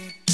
せ